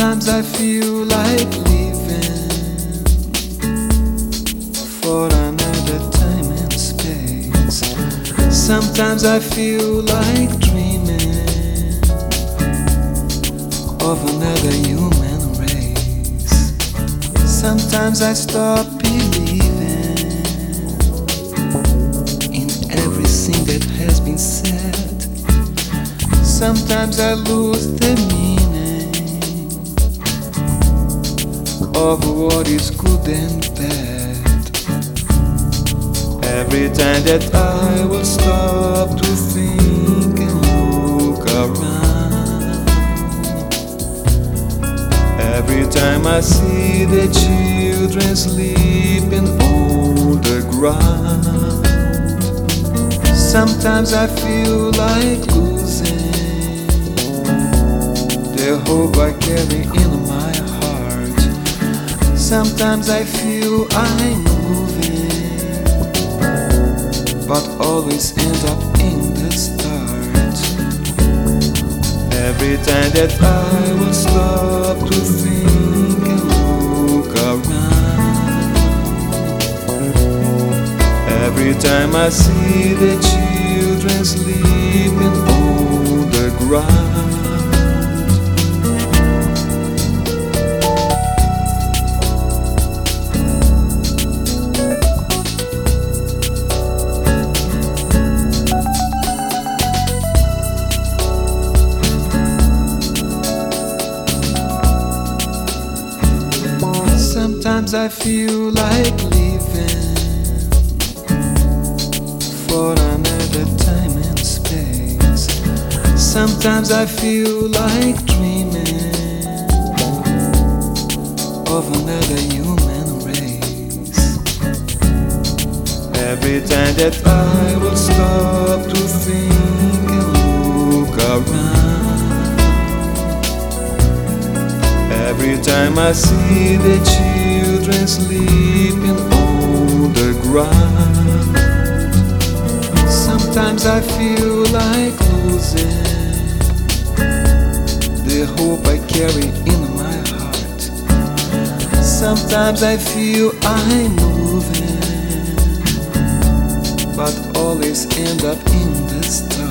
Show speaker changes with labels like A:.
A: Sometimes I feel like leaving. for another time and space. Sometimes I feel like dreaming of another human race. Sometimes I stop believing in everything that has been said. Sometimes I lose the meaning of what is good and bad. Every time that I will stop to think and look around. Every time I see the children sleeping on the ground. Sometimes I feel like losing the hope I carry in my heart. Sometimes I feel I'm moving, but always end up in the start. Every time that I will stop to think and look around. Every time I see the children sleeping on the ground. Sometimes I feel like leaving for another time and space. Sometimes I feel like dreaming of another human race. Every time that I will stop to think time I see the children sleeping on the ground. Sometimes I feel like losing the hope I carry in my heart. Sometimes I feel I'm moving, but always end up in the start.